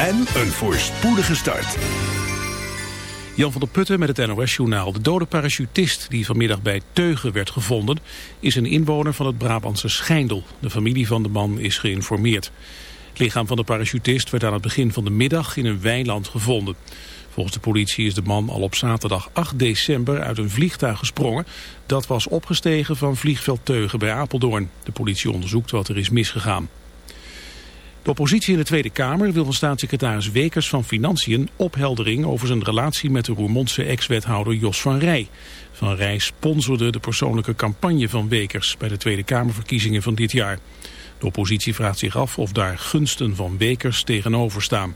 en een voorspoedige start. Jan van der Putten met het NOS-journaal. De dode parachutist die vanmiddag bij Teugen werd gevonden... is een inwoner van het Brabantse Schijndel. De familie van de man is geïnformeerd. Het lichaam van de parachutist werd aan het begin van de middag in een weiland gevonden. Volgens de politie is de man al op zaterdag 8 december uit een vliegtuig gesprongen. Dat was opgestegen van vliegveld Teugen bij Apeldoorn. De politie onderzoekt wat er is misgegaan. Oppositie in de Tweede Kamer wil van staatssecretaris Wekers van Financiën opheldering over zijn relatie met de Roermondse ex-wethouder Jos van Rij. Van Rij sponsorde de persoonlijke campagne van Wekers bij de Tweede Kamerverkiezingen van dit jaar. De oppositie vraagt zich af of daar gunsten van Wekers tegenover staan.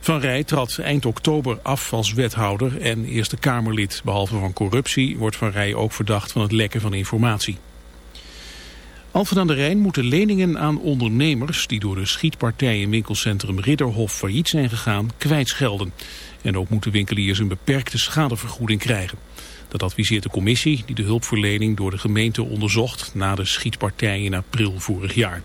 Van Rij trad eind oktober af als wethouder en Eerste Kamerlid. Behalve van corruptie wordt Van Rij ook verdacht van het lekken van informatie. Alphen aan de Rijn moeten leningen aan ondernemers die door de schietpartij in winkelcentrum Ridderhof failliet zijn gegaan kwijtschelden. En ook moeten winkeliers een beperkte schadevergoeding krijgen. Dat adviseert de commissie die de hulpverlening door de gemeente onderzocht na de schietpartij in april vorig jaar.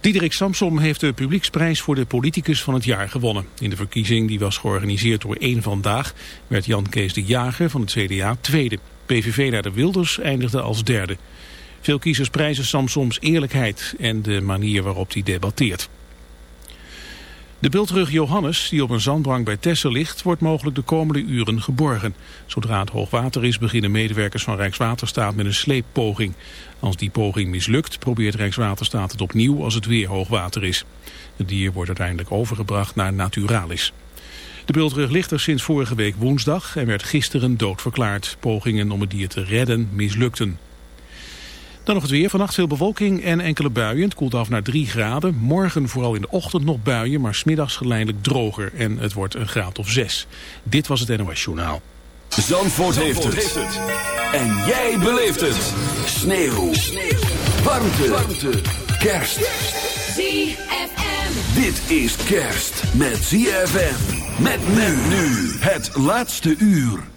Diederik Samsom heeft de publieksprijs voor de politicus van het jaar gewonnen. In de verkiezing die was georganiseerd door één Vandaag werd Jan Kees de Jager van het CDA tweede. PVV-leider Wilders eindigde als derde. Veel kiezers prijzen Samsoms eerlijkheid en de manier waarop hij debatteert. De bultrug Johannes, die op een zandbank bij Texel ligt, wordt mogelijk de komende uren geborgen. Zodra het hoogwater is, beginnen medewerkers van Rijkswaterstaat met een sleeppoging. Als die poging mislukt, probeert Rijkswaterstaat het opnieuw als het weer hoogwater is. Het dier wordt uiteindelijk overgebracht naar Naturalis. De bultrug ligt er sinds vorige week woensdag en werd gisteren doodverklaard. Pogingen om het dier te redden mislukten. Dan nog het weer. Vannacht veel bewolking en enkele buien. Het koelt af naar 3 graden. Morgen vooral in de ochtend nog buien, maar smiddags geleidelijk droger. En het wordt een graad of 6. Dit was het NOS Journaal. Zandvoort, heeft, het. En jij beleeft het. Sneeuw. Sneeuw. Warmte. Warmte. Kerst. ZFM. Dit is kerst met ZFM. Met men nu. Het laatste uur.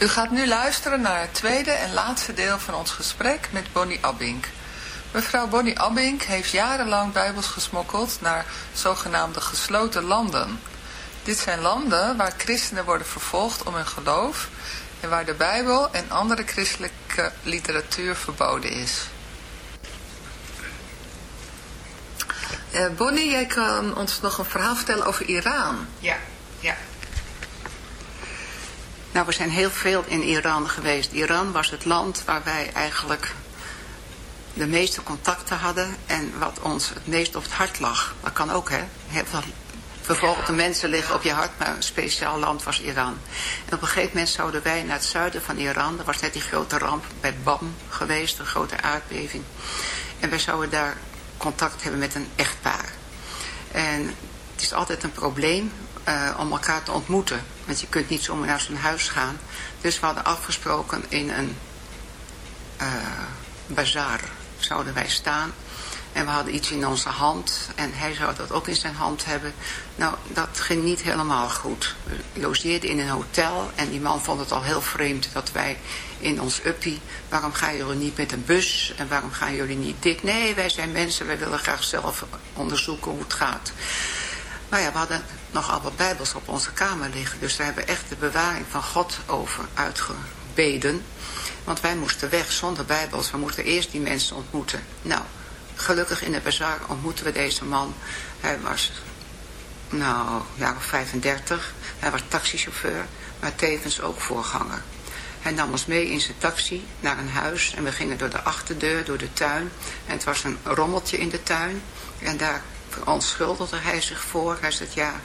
U gaat nu luisteren naar het tweede en laatste deel van ons gesprek met Bonnie Abink. Mevrouw Bonnie Abink heeft jarenlang bijbels gesmokkeld naar zogenaamde gesloten landen. Dit zijn landen waar christenen worden vervolgd om hun geloof en waar de bijbel en andere christelijke literatuur verboden is. Uh, Bonnie, jij kan ons nog een verhaal vertellen over Iran. Ja. Nou, we zijn heel veel in Iran geweest. Iran was het land waar wij eigenlijk de meeste contacten hadden en wat ons het meest op het hart lag. Dat kan ook, hè. Veel vervolgde mensen liggen op je hart, maar een speciaal land was Iran. En op een gegeven moment zouden wij naar het zuiden van Iran, er was net die grote ramp bij Bam geweest, een grote aardbeving. En wij zouden daar contact hebben met een echtpaar. En het is altijd een probleem uh, om elkaar te ontmoeten. Want je kunt niet zomaar naar zijn huis gaan. Dus we hadden afgesproken in een uh, bazaar zouden wij staan. En we hadden iets in onze hand. En hij zou dat ook in zijn hand hebben. Nou, dat ging niet helemaal goed. We logeerden in een hotel. En die man vond het al heel vreemd dat wij in ons uppie... waarom gaan jullie niet met een bus? En waarom gaan jullie niet dit? Nee, wij zijn mensen. Wij willen graag zelf onderzoeken hoe het gaat. Nou ja, we hadden nogal wat bijbels op onze kamer liggen. Dus daar hebben echt de bewaring van God over uitgebeden. Want wij moesten weg zonder bijbels. We moesten eerst die mensen ontmoeten. Nou, gelukkig in de bazaar ontmoeten we deze man. Hij was, nou, jaar of 35. Hij was taxichauffeur, maar tevens ook voorganger. Hij nam ons mee in zijn taxi naar een huis en we gingen door de achterdeur, door de tuin. En het was een rommeltje in de tuin. En daar verontschuldigde hij zich voor. Hij zei, ja,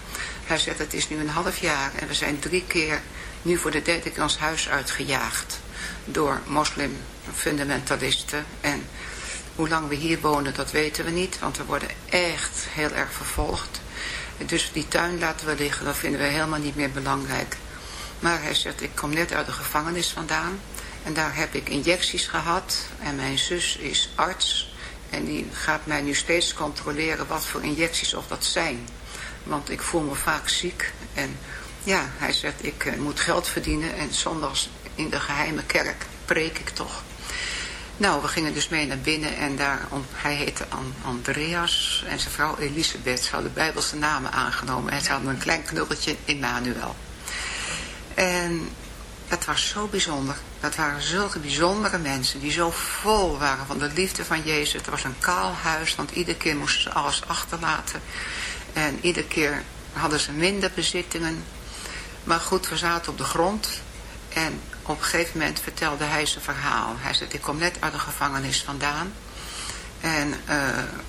hij zegt, het is nu een half jaar en we zijn drie keer nu voor de derde keer ons huis uitgejaagd. Door moslimfundamentalisten. En hoe lang we hier wonen, dat weten we niet, want we worden echt heel erg vervolgd. Dus die tuin laten we liggen, dat vinden we helemaal niet meer belangrijk. Maar hij zegt, ik kom net uit de gevangenis vandaan. En daar heb ik injecties gehad. En mijn zus is arts. En die gaat mij nu steeds controleren wat voor injecties of dat zijn. Want ik voel me vaak ziek. En ja, hij zegt, ik uh, moet geld verdienen. En zondags in de geheime kerk preek ik toch. Nou, we gingen dus mee naar binnen en daar, hij heette Andreas en zijn vrouw Elisabeth. Ze hadden bijbelse namen aangenomen en ze hadden een klein knulletje Emmanuel. En dat was zo bijzonder. Dat waren zulke bijzondere mensen die zo vol waren van de liefde van Jezus. Het was een kaal huis, want iedere keer moesten ze alles achterlaten. En iedere keer hadden ze minder bezittingen. Maar goed, we zaten op de grond. En op een gegeven moment vertelde hij zijn verhaal. Hij zei, ik kom net uit de gevangenis vandaan. En uh,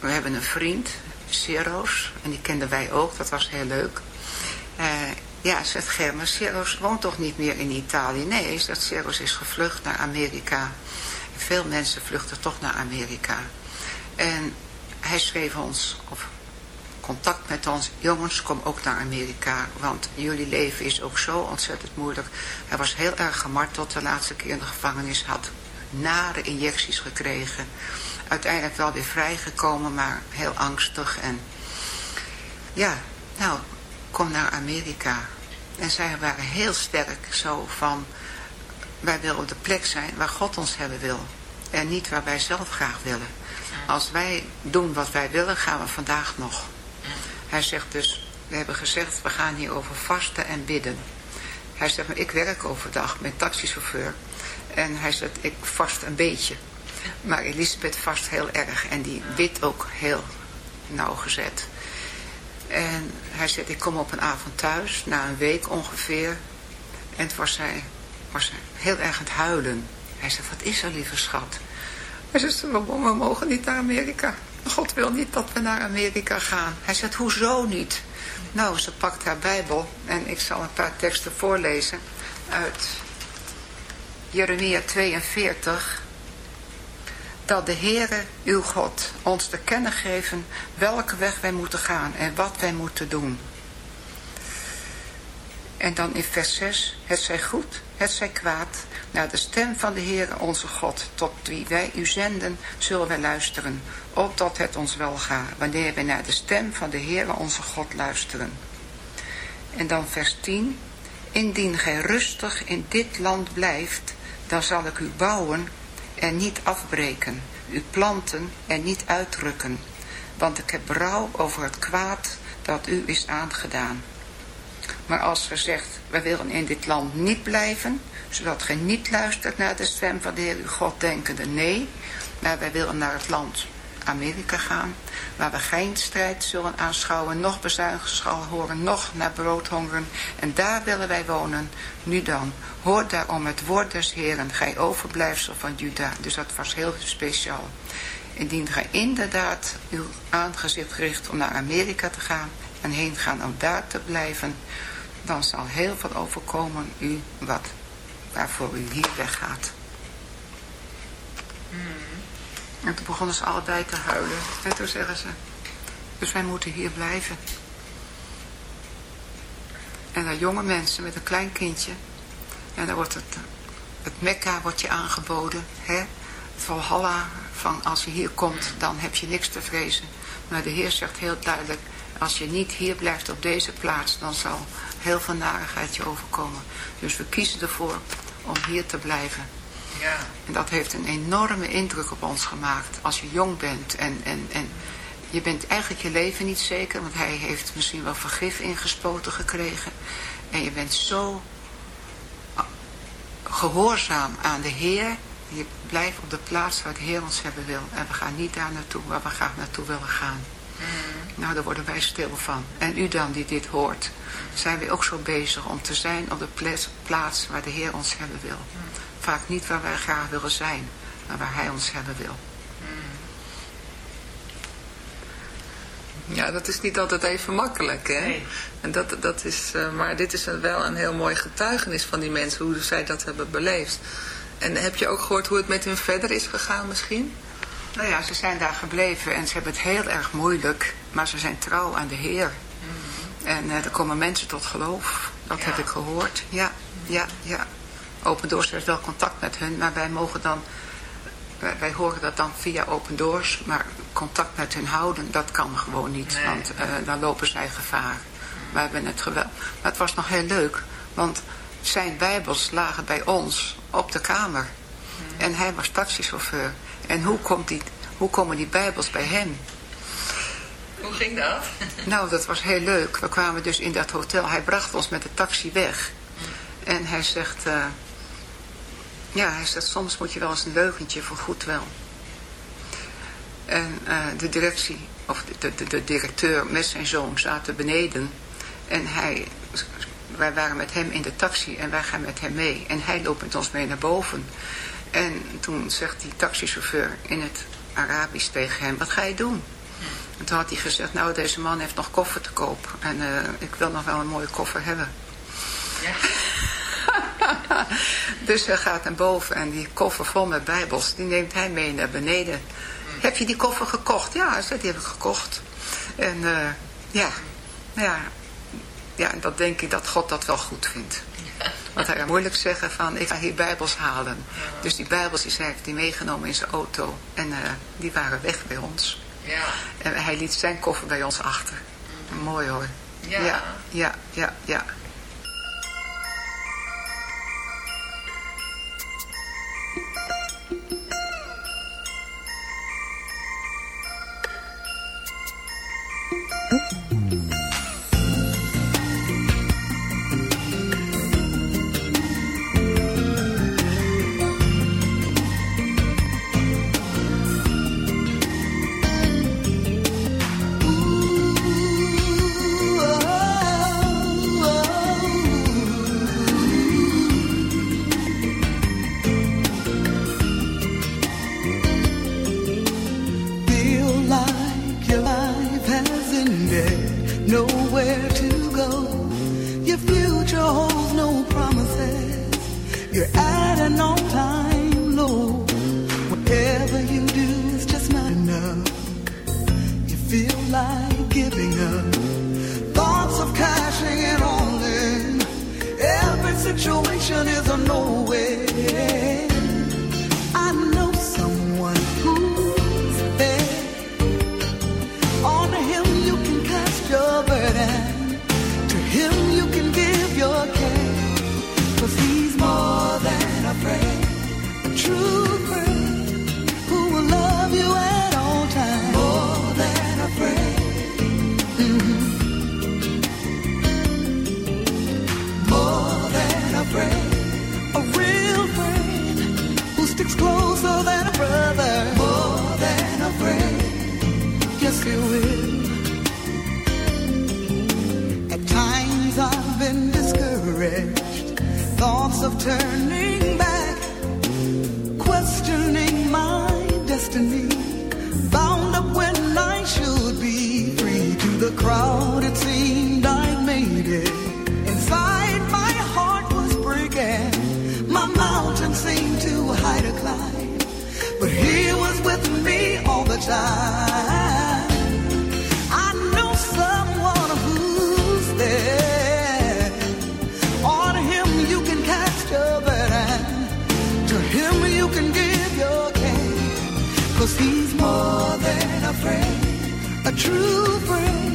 we hebben een vriend, Sero's. En die kenden wij ook, dat was heel leuk. Uh, ja, zegt Germa, Sero's woont toch niet meer in Italië? Nee, zegt Sero's is gevlucht naar Amerika. Veel mensen vluchten toch naar Amerika. En hij schreef ons, of contact met ons. Jongens, kom ook naar Amerika, want jullie leven is ook zo ontzettend moeilijk. Hij was heel erg gemarteld de laatste keer in de gevangenis, had nare injecties gekregen. Uiteindelijk wel weer vrijgekomen, maar heel angstig. En ja, nou, kom naar Amerika. En zij waren heel sterk zo van, wij willen op de plek zijn waar God ons hebben wil. En niet waar wij zelf graag willen. Als wij doen wat wij willen, gaan we vandaag nog. Hij zegt dus, we hebben gezegd, we gaan hier over vasten en bidden. Hij zegt, ik werk overdag met taxichauffeur. En hij zegt, ik vast een beetje. Maar Elisabeth vast heel erg. En die bidt ook heel nauwgezet. En hij zegt, ik kom op een avond thuis, na een week ongeveer. En het was hij, was heel erg aan het huilen. Hij zegt, wat is er lieve schat? Hij zegt, we mogen niet naar Amerika. God wil niet dat we naar Amerika gaan. Hij zegt, hoezo niet? Nou, ze pakt haar Bijbel en ik zal een paar teksten voorlezen uit Jeremia 42. Dat de Heere, uw God, ons te kennen geven welke weg wij moeten gaan en wat wij moeten doen. En dan in vers 6, het zij goed, het zij kwaad, naar de stem van de Heere onze God, tot wie wij u zenden, zullen wij luisteren, opdat het ons wel gaat, wanneer wij naar de stem van de Heere onze God luisteren. En dan vers 10, indien gij rustig in dit land blijft, dan zal ik u bouwen en niet afbreken, u planten en niet uitrukken, want ik heb brouw over het kwaad dat u is aangedaan. Maar als ge zegt, wij willen in dit land niet blijven, zodat gij niet luistert naar de stem van de Heer uw God denkende, nee, maar wij willen naar het land Amerika gaan. Waar we geen strijd zullen aanschouwen, nog bezuinigingsschal horen, nog naar brood hongeren. En daar willen wij wonen. Nu dan, hoor daarom het woord des Heren, gij overblijfsel van Juda. Dus dat was heel speciaal. Indien gij inderdaad uw aangezicht richt om naar Amerika te gaan en heen gaan om daar te blijven, dan zal heel veel overkomen u wat waarvoor u hier weggaat. En toen begonnen ze allebei te huilen. En toen zeggen ze, dus wij moeten hier blijven. En dan jonge mensen met een klein kindje. En dan wordt het, het Mekka wordt je aangeboden. Hè? Het Valhalla, van als je hier komt, dan heb je niks te vrezen. Maar de Heer zegt heel duidelijk, als je niet hier blijft op deze plaats, dan zal heel veel narigheid je overkomen. Dus we kiezen ervoor om hier te blijven. Ja. En dat heeft een enorme indruk op ons gemaakt. Als je jong bent en, en, en je bent eigenlijk je leven niet zeker. Want hij heeft misschien wel vergif ingespoten gekregen. En je bent zo gehoorzaam aan de Heer. Je blijft op de plaats waar de Heer ons hebben wil. En we gaan niet daar naartoe waar we graag naartoe willen gaan. Mm. Nou, daar worden wij stil van. En u dan die dit hoort. Zijn we ook zo bezig om te zijn op de plaats waar de Heer ons hebben wil. Vaak niet waar wij graag willen zijn, maar waar hij ons hebben wil. Ja, dat is niet altijd even makkelijk, hè? Nee. En dat, dat is, uh, maar dit is wel een heel mooi getuigenis van die mensen, hoe zij dat hebben beleefd. En heb je ook gehoord hoe het met hun verder is gegaan misschien? Nou ja, ze zijn daar gebleven en ze hebben het heel erg moeilijk, maar ze zijn trouw aan de Heer. Mm. En uh, er komen mensen tot geloof, dat heb ik gehoord. Ja, ja, ja. Open Doors heeft wel contact met hun, maar wij mogen dan, wij, horen dat dan via Open Doors, maar contact met hun houden, dat kan gewoon niet, want uh, dan lopen zij gevaar. We hebben het geweld. Maar het was nog heel leuk, want zijn bijbels lagen bij ons op de kamer. En hij was taxichauffeur. En hoe, komt die, hoe komen die bijbels bij hem? Ging dat? Nou, dat was heel leuk. We kwamen dus in dat hotel. Hij bracht ons met de taxi weg. En hij zegt, uh, ja, hij zegt, soms moet je wel eens een leugentje voor goed wel. En uh, de directie, of de, de, de, directeur met zijn zoon zaten beneden. En hij, wij waren met hem in de taxi en wij gaan met hem mee. En hij loopt met ons mee naar boven. En toen zegt die taxichauffeur in het Arabisch tegen hem, wat ga je doen? En toen had hij gezegd, nou deze man heeft nog koffer te koop. En uh, ik wil nog wel een mooie koffer hebben. Ja. dus hij gaat naar boven en die koffer vol met bijbels, die neemt hij mee naar beneden. Heb je die koffer gekocht? Ja, hij zei, die heb ik gekocht. En uh, ja, ja, ja, en dat denk ik dat God dat wel goed vindt. Want hij kan moeilijk zeggen van, ik ga hier bijbels halen. Dus die bijbels die heeft hij meegenomen in zijn auto. En uh, die waren weg bij ons. Ja. En hij liet zijn koffer bij ons achter. Mooi hoor. Ja, ja, ja, ja. ja. Thoughts of turning back, questioning my destiny, bound up when I should be free to the crowd. It seemed I made it. Inside my heart was breaking, my mountain seemed to hide a climb, but He was with me all the time. Cause he's more than a friend. A true friend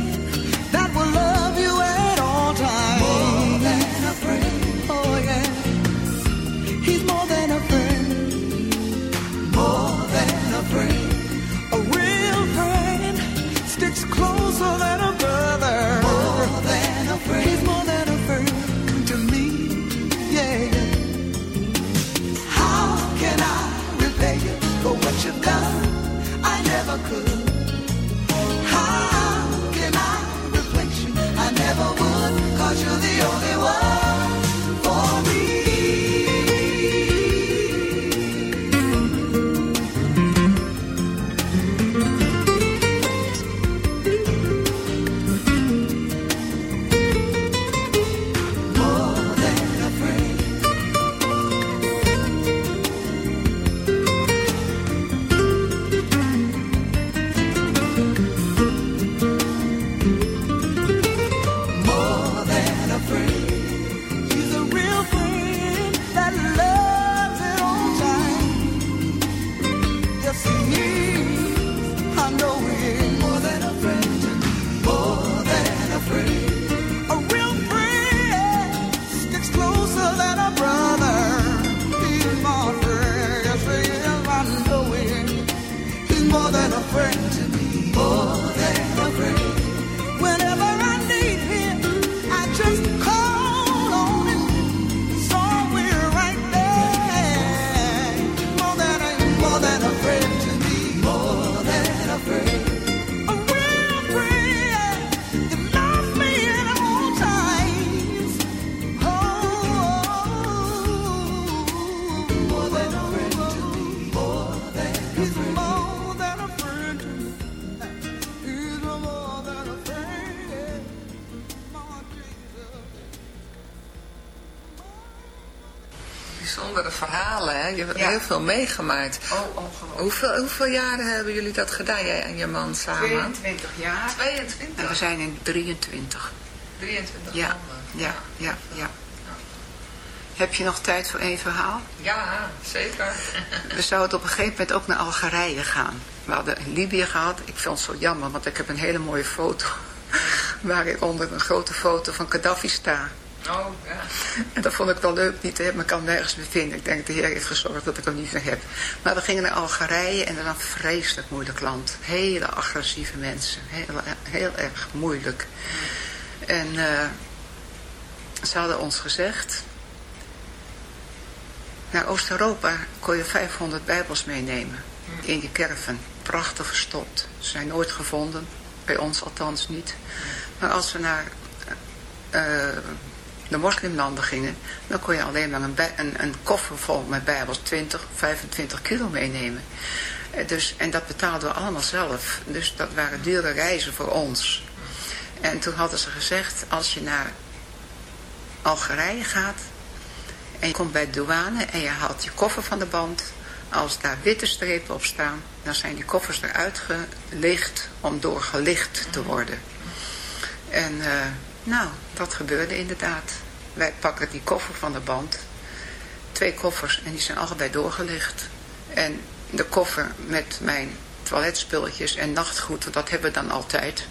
veel meegemaakt. Oh. Hoeveel, hoeveel jaren hebben jullie dat gedaan, jij en je man samen? 22 jaar. 22. En we zijn in 23. 23 Ja, ja, ja, ja. Heb je nog tijd voor één verhaal? Ja, zeker. We zouden op een gegeven moment ook naar Algerije gaan. We hadden Libië gehad. Ik vond het zo jammer, want ik heb een hele mooie foto. Waar ik onder een grote foto van Gaddafi sta. Oh. En dat vond ik wel leuk niet te hebben, ik kan nergens meer vinden. Ik denk, de Heer heeft gezorgd dat ik hem niet meer heb. Maar we gingen naar Algerije en was een vreselijk moeilijk land. Hele agressieve mensen. Heel, heel erg moeilijk. En eh, ze hadden ons gezegd... Naar Oost-Europa kon je 500 bijbels meenemen. In je caravan. Prachtig verstopt. Ze zijn nooit gevonden. Bij ons althans niet. Maar als we naar... eh, de moslimlanden gingen, dan kon je alleen maar een, een koffer vol met bijbels, 20, 25 kilo meenemen. Eh, Dus, en dat betaalden we allemaal zelf. Dus dat waren dure reizen voor ons. En toen hadden ze gezegd, als je naar Algerije gaat en je komt bij de douane en je haalt je koffer van de band, als daar witte strepen op staan, dan zijn die koffers eruit gelicht om doorgelicht te worden. En eh, nou, dat gebeurde inderdaad. Wij pakken die koffer van de band. Twee koffers en die zijn allebei doorgelicht. En de koffer met mijn toiletspulletjes en nachtgoed, dat hebben we dan altijd.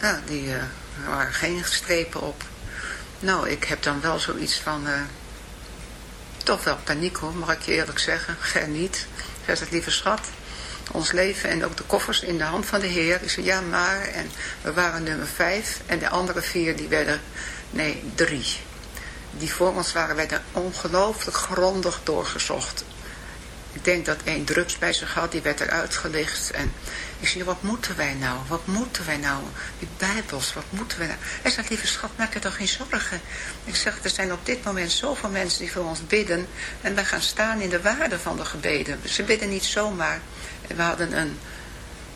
Nou, die eh, waren geen strepen op. Nou, ik heb dan wel zoiets van... eh, toch wel paniek hoor, mag ik je eerlijk zeggen. Ger niet. Ger zegt, lieve schat, ons leven en ook de koffers in de hand van de Heer. Zei, ja maar, en we waren nummer vijf en de andere vier die werden, nee, drie. Die voor ons waren, werden ongelooflijk grondig doorgezocht. ik denk dat één drugs bij zich had, die werd eruit gelicht. En wat moeten wij nou? Wat moeten wij nou? Die bijbels, wat moeten wij nou? Hij zei, lieve schat, maak je toch geen zorgen. Ik zeg, er zijn op dit moment zoveel mensen die voor ons bidden. En wij gaan staan in de waarde van de gebeden. Ze bidden niet zomaar. We hadden een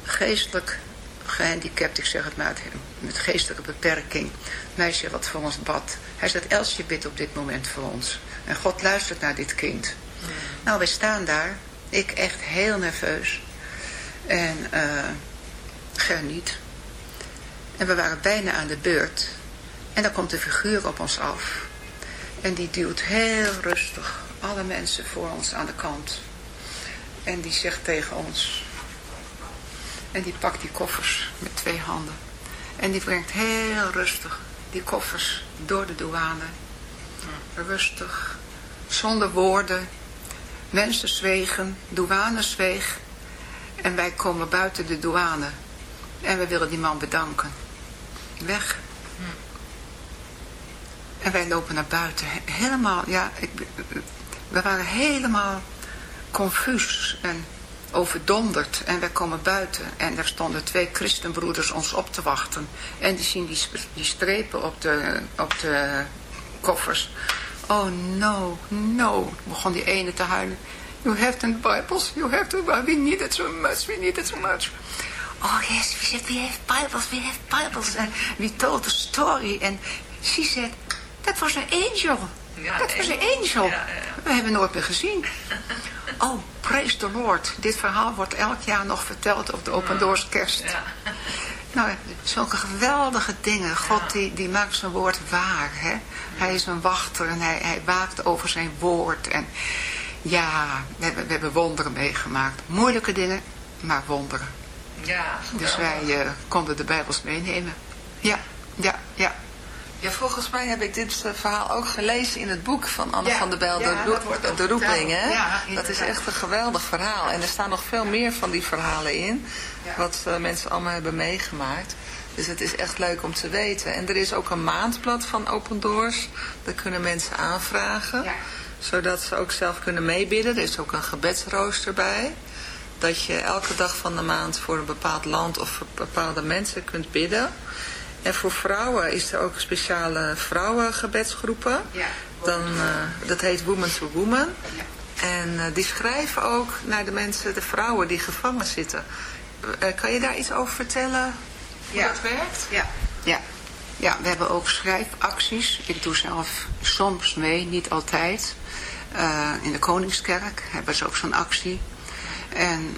geestelijk gehandicapt, ik zeg het maar, met geestelijke beperking. Meisje wat voor ons bad. Hij zegt, Elsje bidt op dit moment voor ons. En God luistert naar dit kind. Nou, wij staan daar. Ik echt heel nerveus. En uh, Ger niet. En we waren bijna aan de beurt. En dan komt de figuur op ons af. En die duwt heel rustig alle mensen voor ons aan de kant. En die zegt tegen ons... En die pakt die koffers met twee handen. En die brengt heel rustig die koffers door de douane. Rustig, zonder woorden. Mensen zwegen, douane zweeg. En wij komen buiten de douane. En we willen die man bedanken. Weg. En wij lopen naar buiten. Helemaal, ja, ik, we waren helemaal confuus en overdonderd. En wij komen buiten en daar stonden twee christenbroeders ons op te wachten. En die zien die, die strepen op de, op de koffers. Oh no, no, begon die ene te huilen. You have the Bibles, you have the Bibles, we need it so much, we need it so much. Oh yes, we said we have Bibles, we have Bibles. And we told the story and she said, that was an angel. Ja, dat was een angel. Ja, ja. We hebben nooit meer gezien. Oh, praise the Lord. Dit verhaal wordt elk jaar nog verteld op de Open Doors kerst. Nou, zulke geweldige dingen. God die, die maakt zijn woord waar. Hè? Hij is een wachter en hij, hij waakt over zijn woord. En ja, we hebben, we hebben wonderen meegemaakt. Moeilijke dingen, maar wonderen. Ja, dus wij uh, konden de Bijbels meenemen. Ja, ja, ja. Ja, volgens mij heb ik dit eh, verhaal ook gelezen in het boek van Anne van der Bel, De, de Roepling. Hè? Ja, dat is echt een geweldig verhaal. En er staan nog veel meer van die verhalen in, wat uh, mensen allemaal hebben meegemaakt. Dus het is echt leuk om te weten. En er is ook een maandblad van Open Doors. Daar kunnen mensen aanvragen. Zodat ze ook zelf kunnen meebidden. Er is ook een gebedsrooster bij. Dat je elke dag van de maand voor een bepaald land of voor bepaalde mensen kunt bidden. En voor vrouwen is er ook speciale vrouwengebedsgroepen. Ja. Dan, uh, dat heet Woman to Woman. Ja. En uh, die schrijven ook naar de mensen, de vrouwen die gevangen zitten. Uh, kan je daar iets over vertellen? Hoe ja. dat werkt? Ja. ja. Ja, we hebben ook schrijfacties. Ik doe zelf soms mee, niet altijd. In de Koningskerk hebben ze ook zo'n actie. En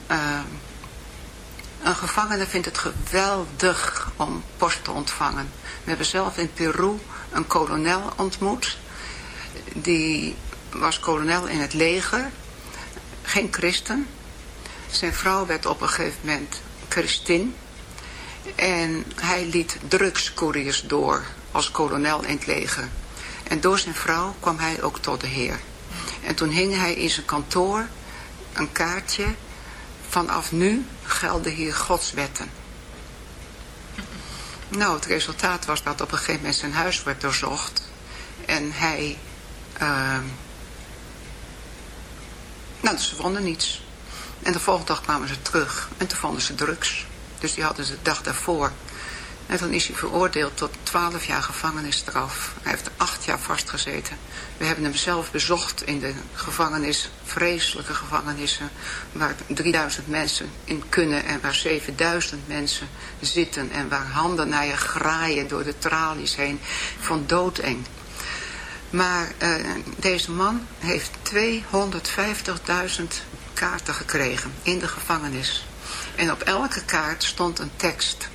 een gevangene vindt het geweldig om post te ontvangen. We hebben zelf in Peru een kolonel ontmoet. Die was kolonel in het leger. Geen christen. Zijn vrouw werd op een gegeven moment christin. En hij liet drugscouriers door als kolonel in het leger. En door zijn vrouw kwam hij ook tot de Heer. En toen hing hij in zijn kantoor een kaartje vanaf nu gelden hier Gods wetten. Nou, het resultaat was dat op een gegeven moment zijn huis werd doorzocht. En hij... Uh, nou, ze vonden niets. En de volgende dag kwamen ze terug. En toen vonden ze drugs. Dus die hadden ze de dag daarvoor en toen is hij veroordeeld tot 12 jaar gevangenisstraf. Hij heeft acht jaar vastgezeten. We hebben hem zelf bezocht in de gevangenis, vreselijke gevangenissen, waar 3000 mensen in kunnen en waar 7000 mensen zitten en waar handen naar je graaien door de tralies heen. Van doodeng. Maar uh, deze man heeft 250.000 kaarten gekregen in de gevangenis. En op elke kaart stond een tekst.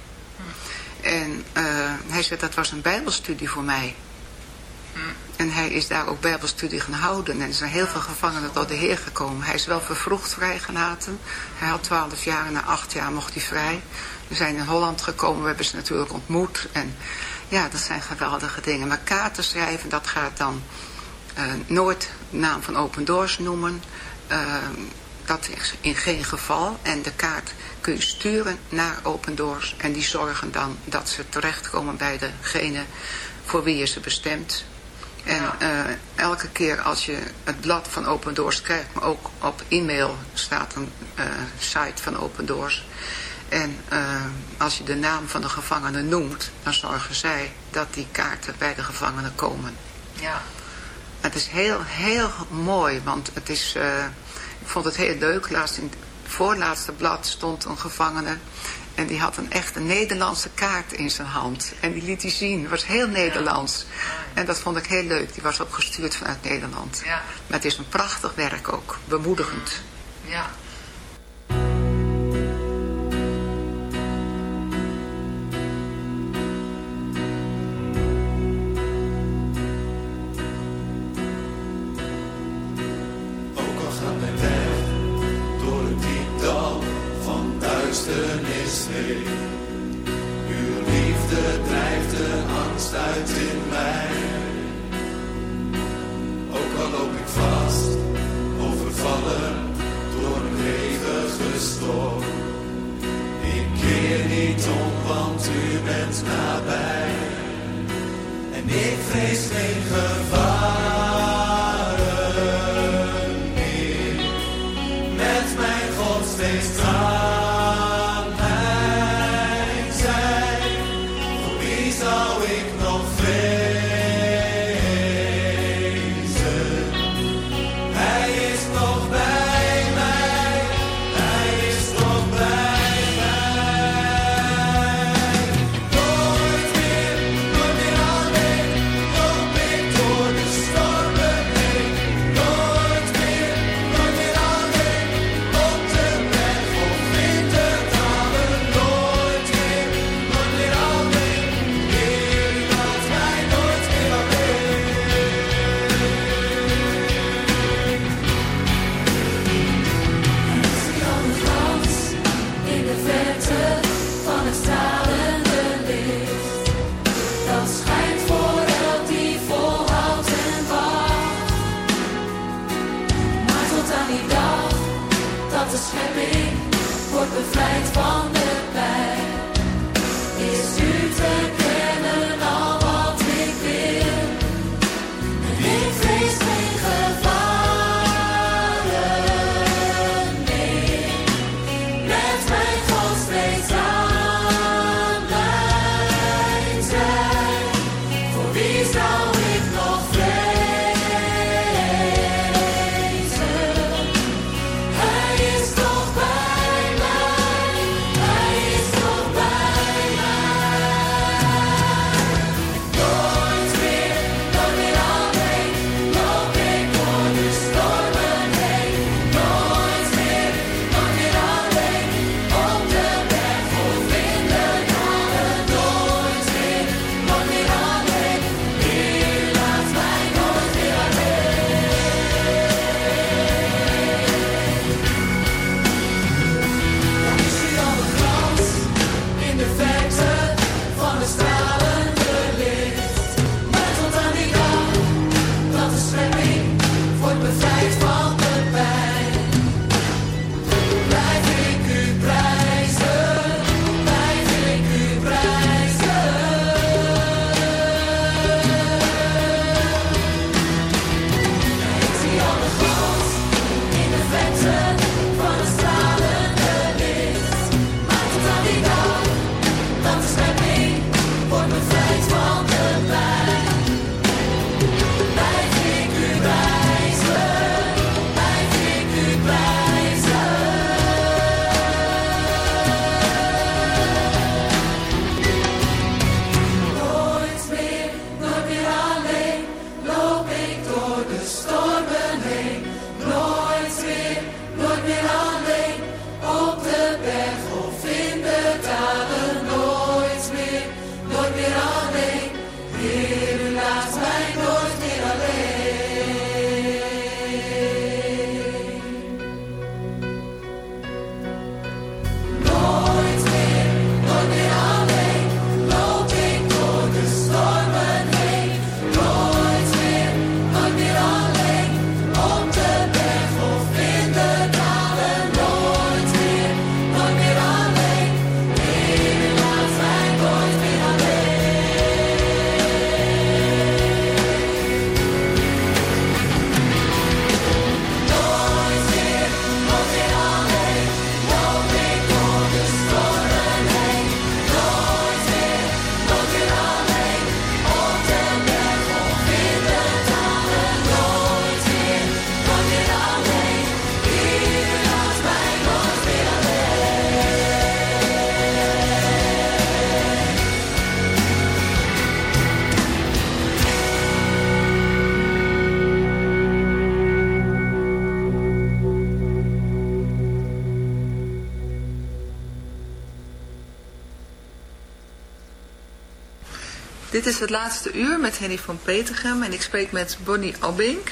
En uh, hij zei, dat was een bijbelstudie voor mij. Hm. En hij is daar ook bijbelstudie gaan houden. En er zijn heel veel gevangenen tot de Heer gekomen. Hij is wel vervroegd vrijgelaten. Hij had twaalf jaar en na acht jaar mocht hij vrij. We zijn in Holland gekomen, we hebben ze natuurlijk ontmoet. En ja, dat zijn geweldige dingen. Maar kaarten schrijven, dat gaat dan uh, nooit naam van Open Doors noemen. Uh, dat is in geen geval. En de kaart kun je sturen naar Open Doors. En die zorgen dan dat ze terechtkomen bij degene voor wie je ze bestemt. En eh, elke keer als je het blad van Open Doors krijgt, maar ook op e-mail staat een uh, site van Open Doors. En uh, als je de naam van de gevangene noemt, dan zorgen zij dat die kaarten bij de gevangenen komen. Ja. Het is heel, heel mooi, want het is, ik vond het heel leuk. Laatst in het voorlaatste blad stond een gevangene en die had een echte Nederlandse kaart in zijn hand. En die liet hij zien. Het was heel Nederlands. En dat vond ik heel leuk. Die was opgestuurd vanuit Nederland. Ja. Maar het is een prachtig werk ook. Bemoedigend. Ja. Uit in mij. Ook al loop ik vast, overvallen door een hevige storm. Ik keer niet om, want u bent nabij. En ik vrees geen gevaren Dit is het laatste uur met Henny van Petergem en ik spreek met Bonnie Albink.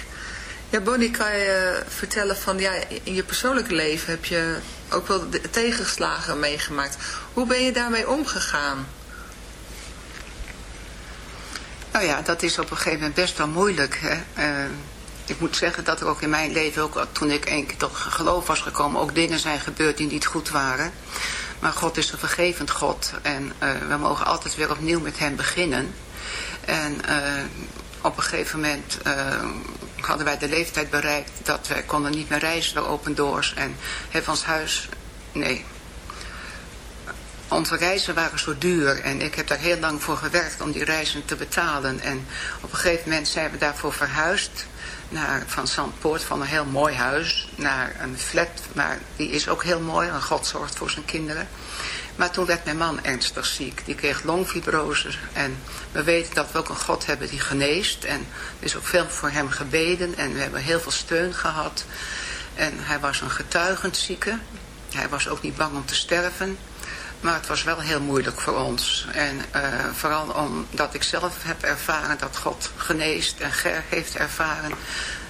Ja, Bonnie, kan je vertellen van, ja, in je persoonlijke leven heb je ook wel tegenslagen meegemaakt. Hoe ben je daarmee omgegaan? Nou ja, dat is op een gegeven moment best wel moeilijk. Hè? Uh, ik moet zeggen dat er ook in mijn leven, ook toen ik een keer tot geloof was gekomen, ook dingen zijn gebeurd die niet goed waren. Maar God is een vergevend God en uh, we mogen altijd weer opnieuw met hem beginnen. En uh, op een gegeven moment hadden wij de leeftijd bereikt dat wij konden niet meer reizen door open doors. En hebben ons huis, nee, onze reizen waren zo duur en ik heb daar heel lang voor gewerkt om die reizen te betalen. En op een gegeven moment zijn we daarvoor verhuisd naar, van Zandpoort, van een heel mooi huis, naar een flat, maar die is ook heel mooi en God zorgt voor zijn kinderen. Maar toen werd mijn man ernstig ziek. Die kreeg longfibrose. En we weten dat we ook een God hebben die geneest. En er is ook veel voor hem gebeden. En we hebben heel veel steun gehad. En hij was een getuigend zieke. Hij was ook niet bang om te sterven. Maar het was wel heel moeilijk voor ons. En uh, vooral omdat ik zelf heb ervaren dat God geneest. En Ger heeft ervaren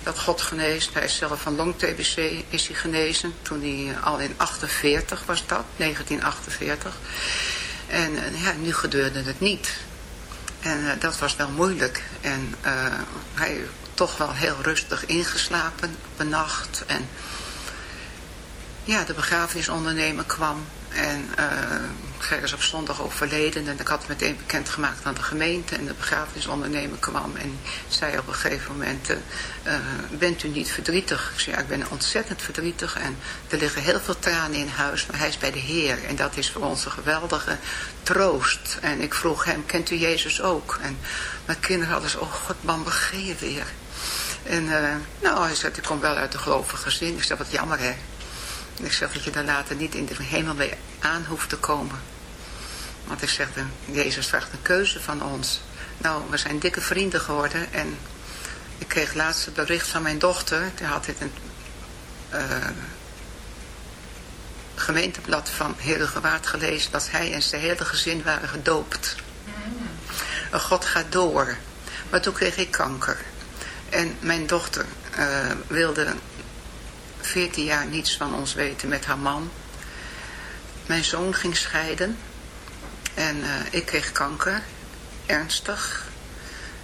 dat God geneest. Hij is zelf van long-TBC is hij genezen. Toen hij al in 48 was dat, 1948. En uh, ja, nu gebeurde het niet. En uh, dat was wel moeilijk. En hij toch wel heel rustig ingeslapen op een nacht. En ja, de begrafenisondernemer kwam. En uh, is op zondag overleden en ik had het meteen bekendgemaakt aan de gemeente. En de begrafenisondernemer kwam en zei op een gegeven moment, uh, bent u niet verdrietig? Ik zei, ja, ik ben ontzettend verdrietig en er liggen heel veel tranen in huis, maar hij is bij de Heer. En dat is voor ons een geweldige troost. En ik vroeg hem, kent u Jezus ook? En mijn kinderen hadden zo, oh god man, je weer? En nou, hij zei, ik kom wel uit de gelovige gezin. Ik zei, wat jammer hè. Ik zeg dat je daar later niet in de hemel mee aan hoeft te komen. Want ik zeg, Jezus vraagt een keuze van ons. Nou, we zijn dikke vrienden geworden. En ik kreeg laatst het bericht van mijn dochter. Die had dit een uh, gemeenteblad van Herengewaard gelezen. Dat hij en zijn hele gezin waren gedoopt. Mm. God gaat door. Maar toen kreeg ik kanker. En mijn dochter uh, wilde 14 jaar niets van ons weten met haar man. Mijn zoon ging scheiden. En uh, ik kreeg kanker. Ernstig.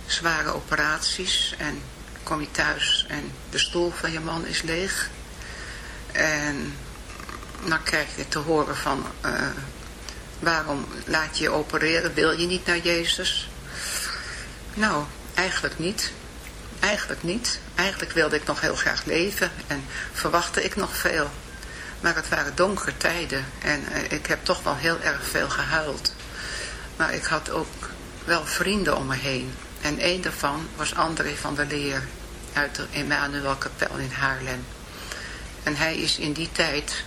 Zware operaties. En kom je thuis en de stoel van je man is leeg. En dan krijg je te horen van... Uh, waarom laat je je opereren? Wil je niet naar Jezus? Nou, eigenlijk niet. Eigenlijk niet. Eigenlijk wilde ik nog heel graag leven en verwachtte ik nog veel. Maar het waren donkere tijden en eh, ik heb toch wel heel erg veel gehuild. Maar ik had ook wel vrienden om me heen. En een daarvan was André van der Leer uit de Emmanuel Kapel in Haarlem. En hij is in die tijd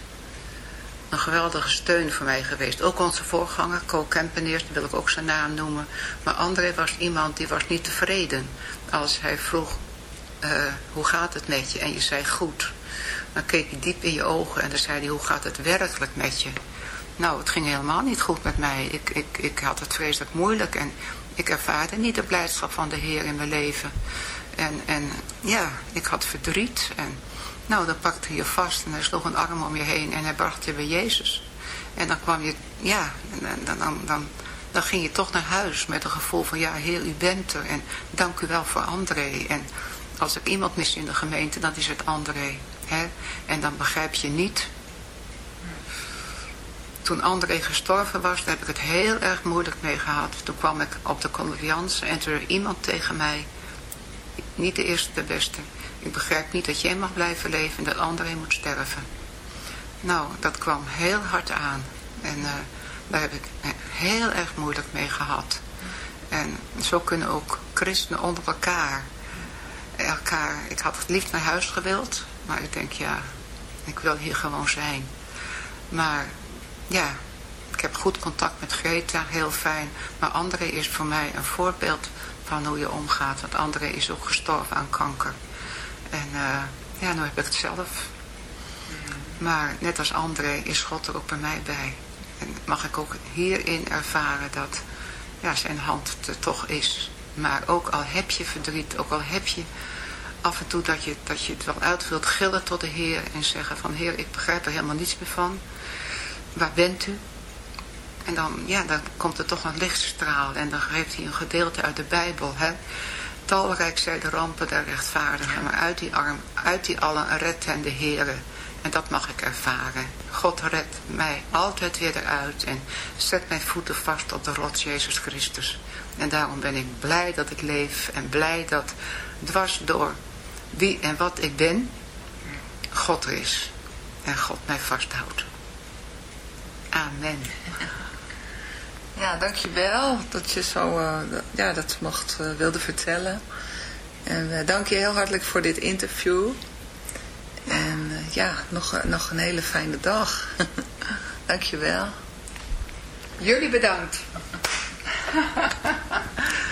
een geweldige steun voor mij geweest. Ook onze voorganger, Co Kempeneers, wil ik ook zijn naam noemen. Maar André was iemand die was niet tevreden. Als hij vroeg, uh, hoe gaat het met je? En je zei goed. Dan keek hij diep in je ogen en dan zei hij, hoe gaat het werkelijk met je? Nou, het ging helemaal niet goed met mij. Ik, ik, ik had het vreselijk moeilijk en ik ervaarde niet de blijdschap van de Heer in mijn leven. En, en ja, ik had verdriet en nou, dan pakte hij je vast en hij sloeg een arm om je heen en hij bracht je bij Jezus. En dan kwam je, ja, dan, dan, dan, dan ging je toch naar huis met een gevoel van, ja, Heer, u bent er en dank u wel voor André. En als ik iemand mis in de gemeente, dan is het André. Hè? En dan begrijp je niet. Toen André gestorven was, heb ik het heel erg moeilijk mee gehad. Toen kwam ik op de condoleance en toen er iemand tegen mij, niet de eerste, de beste ik begrijp niet dat jij mag blijven leven en dat anderen moet sterven. Nou, dat kwam heel hard aan. En uh, daar heb ik heel erg moeilijk mee gehad. En zo kunnen ook christenen onder elkaar, elkaar... Ik had het liefst naar huis gewild, maar ik denk, ja, ik wil hier gewoon zijn. Maar ja, ik heb goed contact met Greta, heel fijn. Maar André is voor mij een voorbeeld van hoe je omgaat. Want André is ook gestorven aan kanker. En uh, ja, nu heb ik het zelf. Maar net als André is God er ook bij mij bij. En mag ik ook hierin ervaren dat ja, zijn hand er toch is. Maar ook al heb je verdriet, ook al heb je af en toe dat je, dat je het wel uit gillen tot de Heer en zeggen van Heer, ik begrijp er helemaal niets meer van. Waar bent u? En dan, ja, dan komt er toch een lichtstraal en dan geeft hij een gedeelte uit de Bijbel. Hè? Talrijk zijn de rampen der rechtvaardigen, maar uit die arm, uit die allen redt hen de Heere. En dat mag ik ervaren. God redt mij altijd weer eruit en zet mijn voeten vast op de rots Jezus Christus. En daarom ben ik blij dat ik leef en blij dat dwars door wie en wat ik ben, God er is. En God mij vasthoudt. Amen. Ja, dankjewel dat je zo uh, ja, dat mocht uh, wilde vertellen. En uh, dank je heel hartelijk voor dit interview. En ja, nog, nog een hele fijne dag. dankjewel. Jullie bedankt.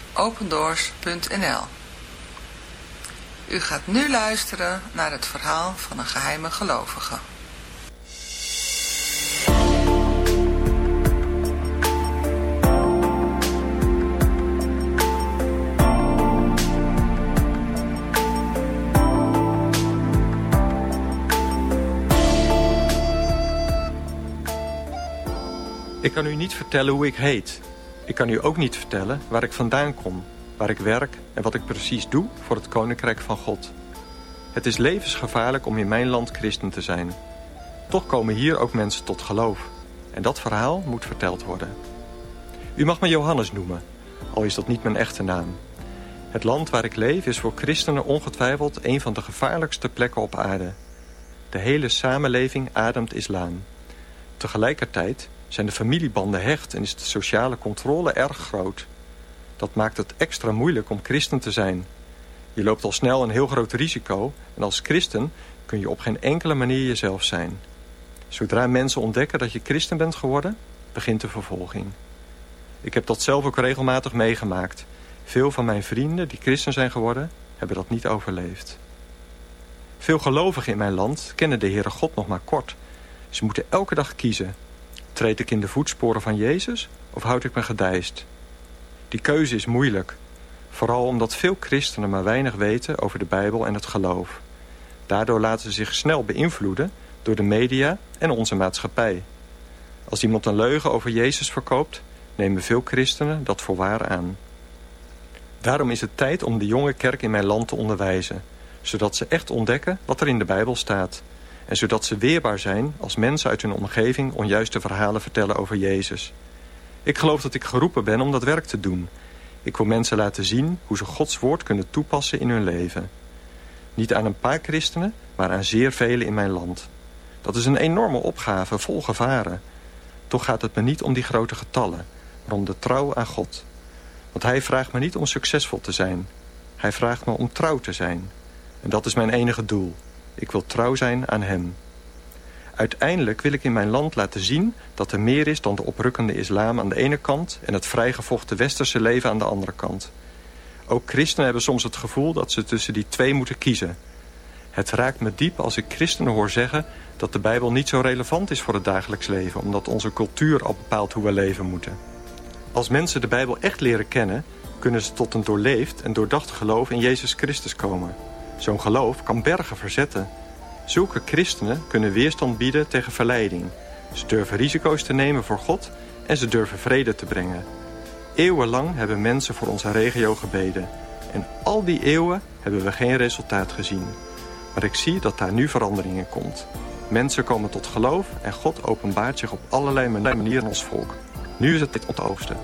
www.opendoors.nl U gaat nu luisteren naar het verhaal van een geheime gelovige. Ik kan u niet vertellen hoe ik heet. Ik kan u ook niet vertellen waar ik vandaan kom, waar ik werk en wat ik precies doe voor het Koninkrijk van God. Het is levensgevaarlijk om in mijn land christen te zijn. Toch komen hier ook mensen tot geloof. En dat verhaal moet verteld worden. U mag me Johannes noemen, al is dat niet mijn echte naam. Het land waar ik leef is voor christenen ongetwijfeld een van de gevaarlijkste plekken op aarde. De hele samenleving ademt islam. Tegelijkertijd zijn de familiebanden hecht en is de sociale controle erg groot. Dat maakt het extra moeilijk om christen te zijn. Je loopt al snel een heel groot risico en als christen kun je op geen enkele manier jezelf zijn. Zodra mensen ontdekken dat je christen bent geworden, begint de vervolging. Ik heb dat zelf ook regelmatig meegemaakt. Veel van mijn vrienden die christen zijn geworden, hebben dat niet overleefd. Veel gelovigen in mijn land kennen de Heere God nog maar kort. Ze moeten elke dag kiezen Treed ik in de voetsporen van Jezus of houd ik me gedijst? Die keuze is moeilijk. Vooral omdat veel christenen maar weinig weten over de Bijbel en het geloof. Daardoor laten ze zich snel beïnvloeden door de media en onze maatschappij. Als iemand een leugen over Jezus verkoopt, nemen veel christenen dat voor waar aan. Daarom is het tijd om de jonge kerk in mijn land te onderwijzen, zodat ze echt ontdekken wat er in de Bijbel staat en zodat ze weerbaar zijn als mensen uit hun omgeving onjuiste verhalen vertellen over Jezus. Ik geloof dat ik geroepen ben om dat werk te doen. Ik wil mensen laten zien hoe ze Gods woord kunnen toepassen in hun leven. Niet aan een paar christenen, maar aan zeer velen in mijn land. Dat is een enorme opgave, vol gevaren. Toch gaat het me niet om die grote getallen, maar om de trouw aan God. Want hij vraagt me niet om succesvol te zijn. Hij vraagt me om trouw te zijn. En dat is mijn enige doel. Ik wil trouw zijn aan hem. Uiteindelijk wil ik in mijn land laten zien dat er meer is dan de oprukkende islam aan de ene kant... en het vrijgevochten westerse leven aan de andere kant. Ook christenen hebben soms het gevoel dat ze tussen die twee moeten kiezen. Het raakt me diep als ik christenen hoor zeggen dat de Bijbel niet zo relevant is voor het dagelijks leven... omdat onze cultuur al bepaalt hoe we leven moeten. Als mensen de Bijbel echt leren kennen... kunnen ze tot een doorleefd en doordacht geloof in Jezus Christus komen... Zo'n geloof kan bergen verzetten. Zulke christenen kunnen weerstand bieden tegen verleiding. Ze durven risico's te nemen voor God en ze durven vrede te brengen. Eeuwenlang hebben mensen voor onze regio gebeden. En al die eeuwen hebben we geen resultaat gezien. Maar ik zie dat daar nu verandering in komt. Mensen komen tot geloof en God openbaart zich op allerlei manieren als volk. Nu is het dit oogsten.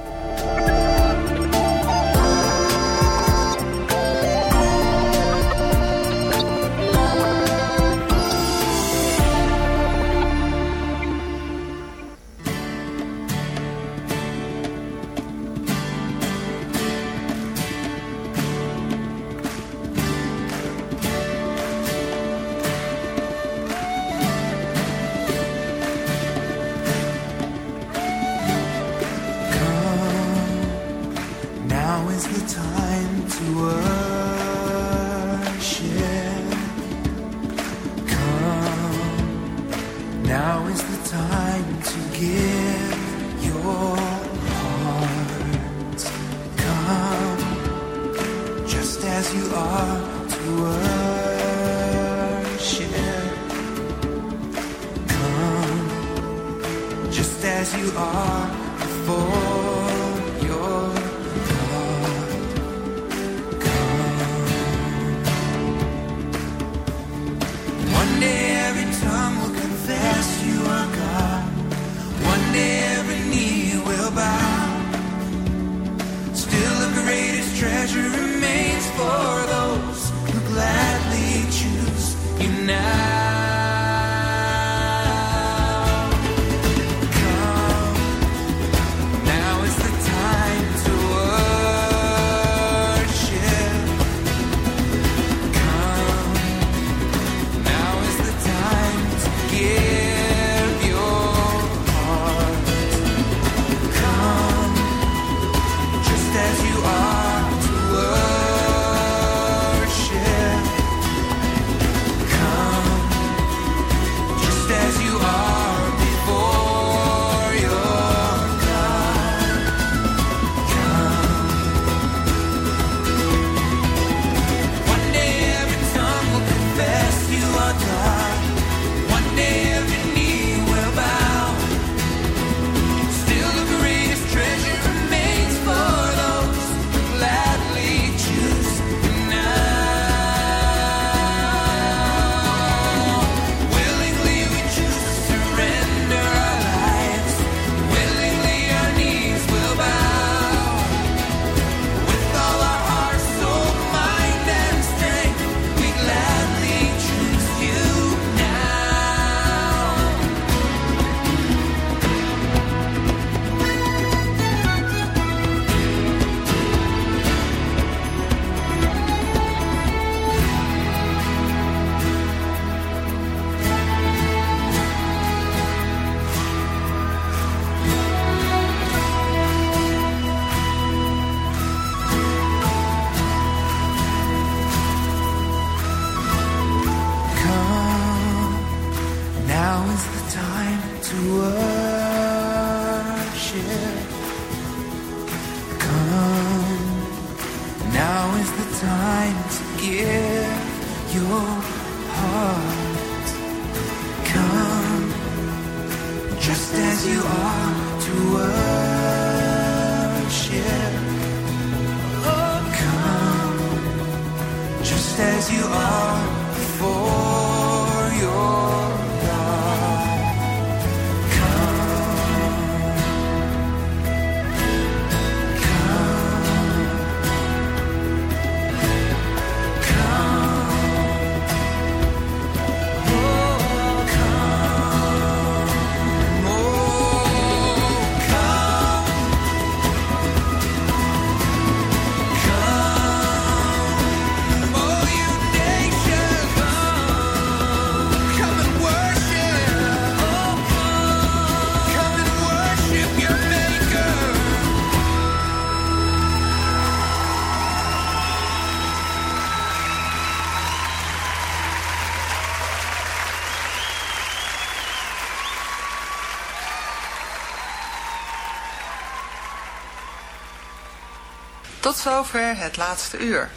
Tot zover het laatste uur.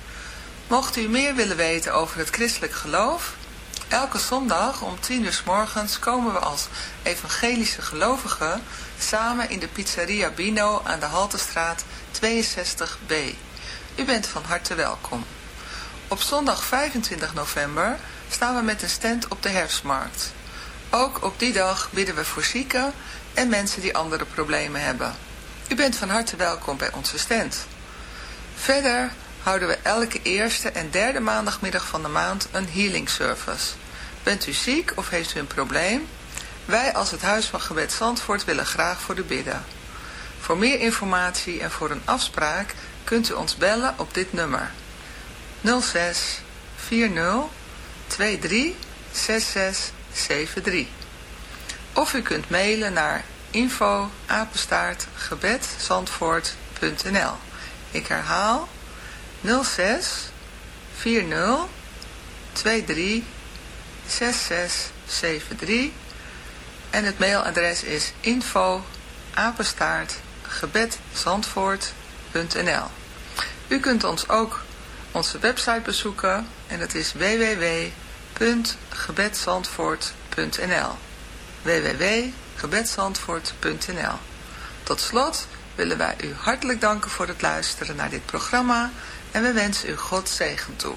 Mocht u meer willen weten over het christelijk geloof? Elke zondag om 10 uur s morgens komen we als evangelische gelovigen samen in de pizzeria Bino aan de Haltestraat 62b. U bent van harte welkom. Op zondag 25 november staan we met een stand op de herfstmarkt. Ook op die dag bidden we voor zieken en mensen die andere problemen hebben. U bent van harte welkom bij onze stand. Verder houden we elke eerste en derde maandagmiddag van de maand een healing service. Bent u ziek of heeft u een probleem? Wij als het Huis van Gebed Zandvoort willen graag voor u bidden. Voor meer informatie en voor een afspraak kunt u ons bellen op dit nummer 06 40 23 66 73. Of u kunt mailen naar info apenstaartgebedzandvoort.nl Ik herhaal. 06 40 23 66 73 en het mailadres is info gebedzandvoort.nl U kunt ons ook onze website bezoeken en dat is www.gebedzandvoort.nl www.gebedzandvoort.nl Tot slot willen wij u hartelijk danken voor het luisteren naar dit programma en we wensen u God zegen toe.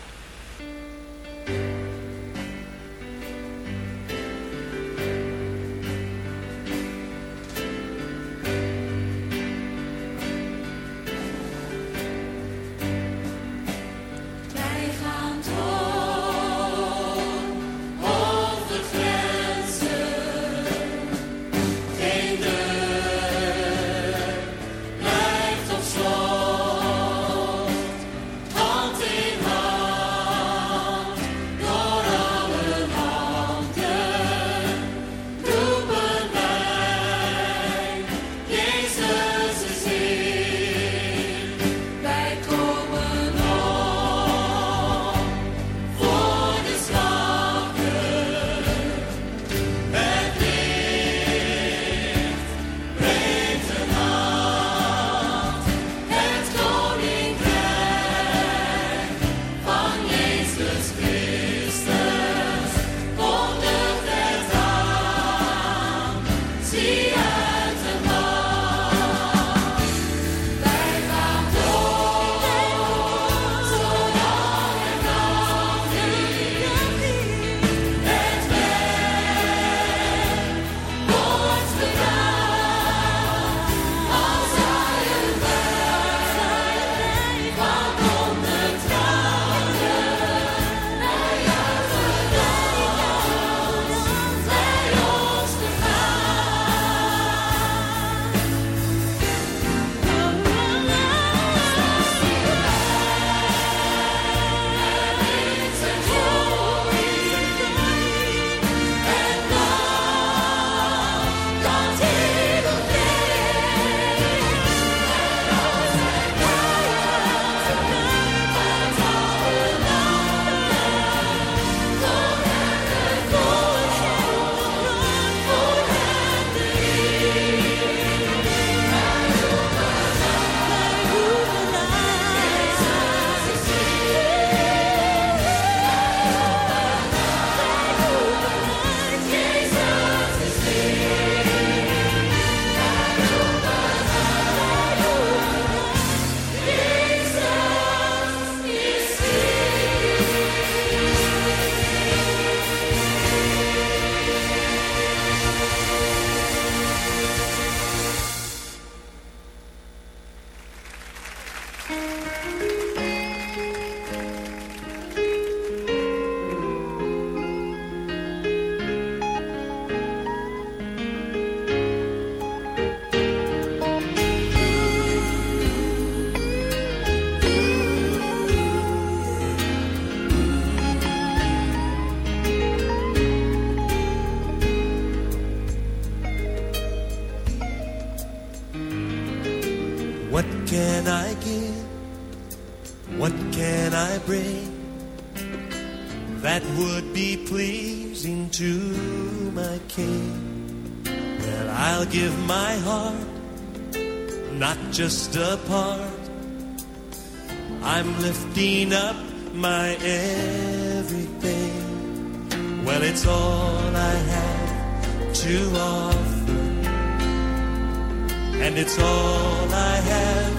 just apart. I'm lifting up my everything. Well, it's all I have to offer, and it's all I have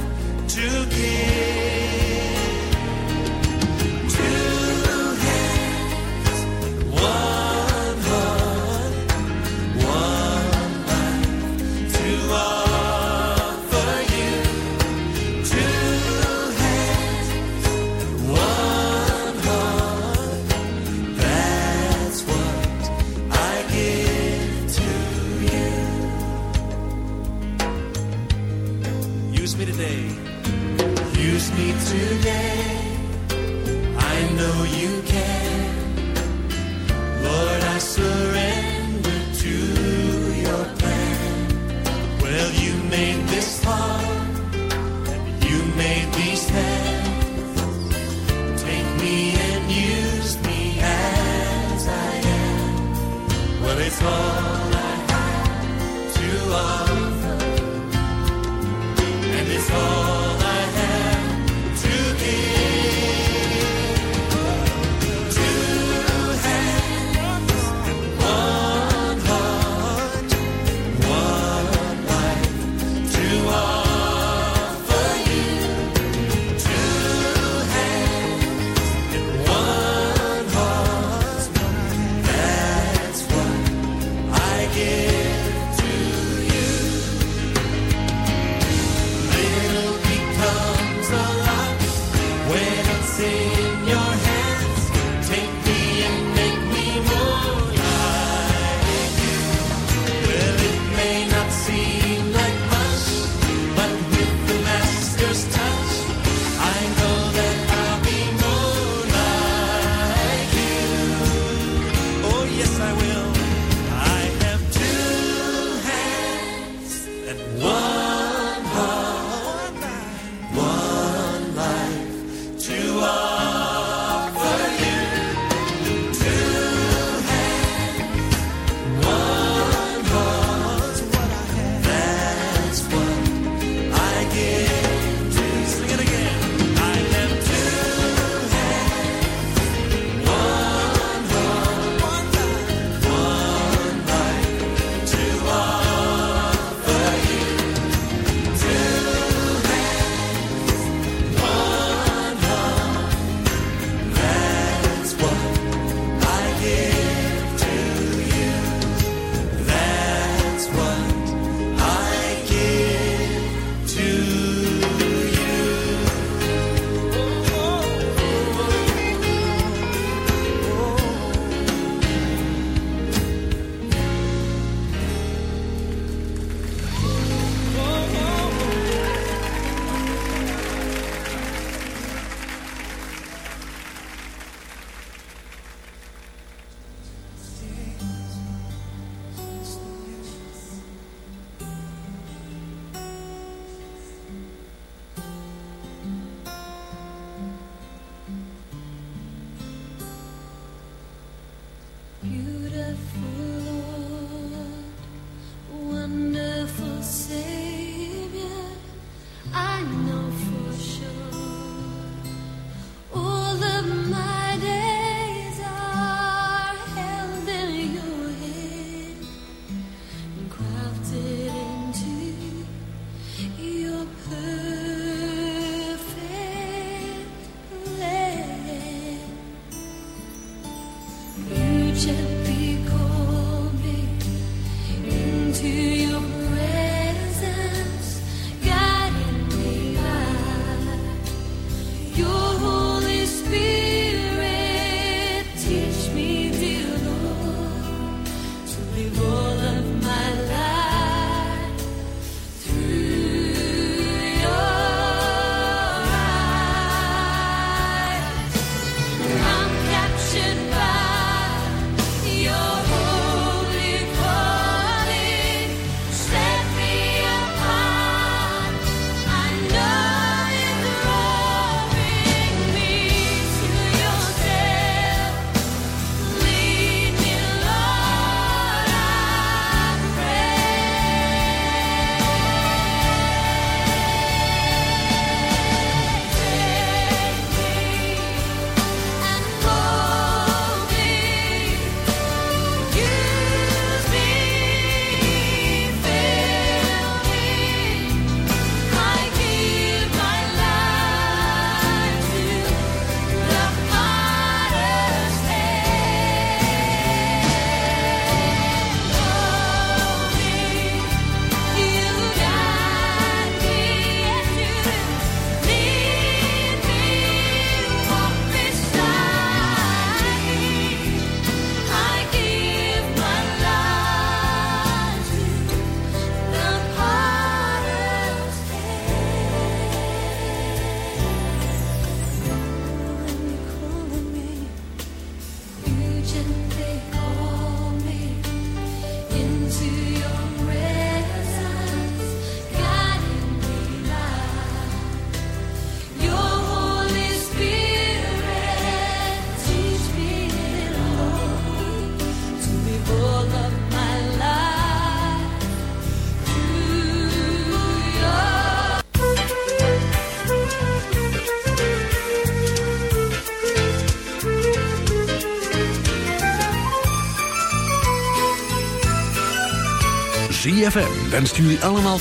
ZFM wenst jullie allemaal...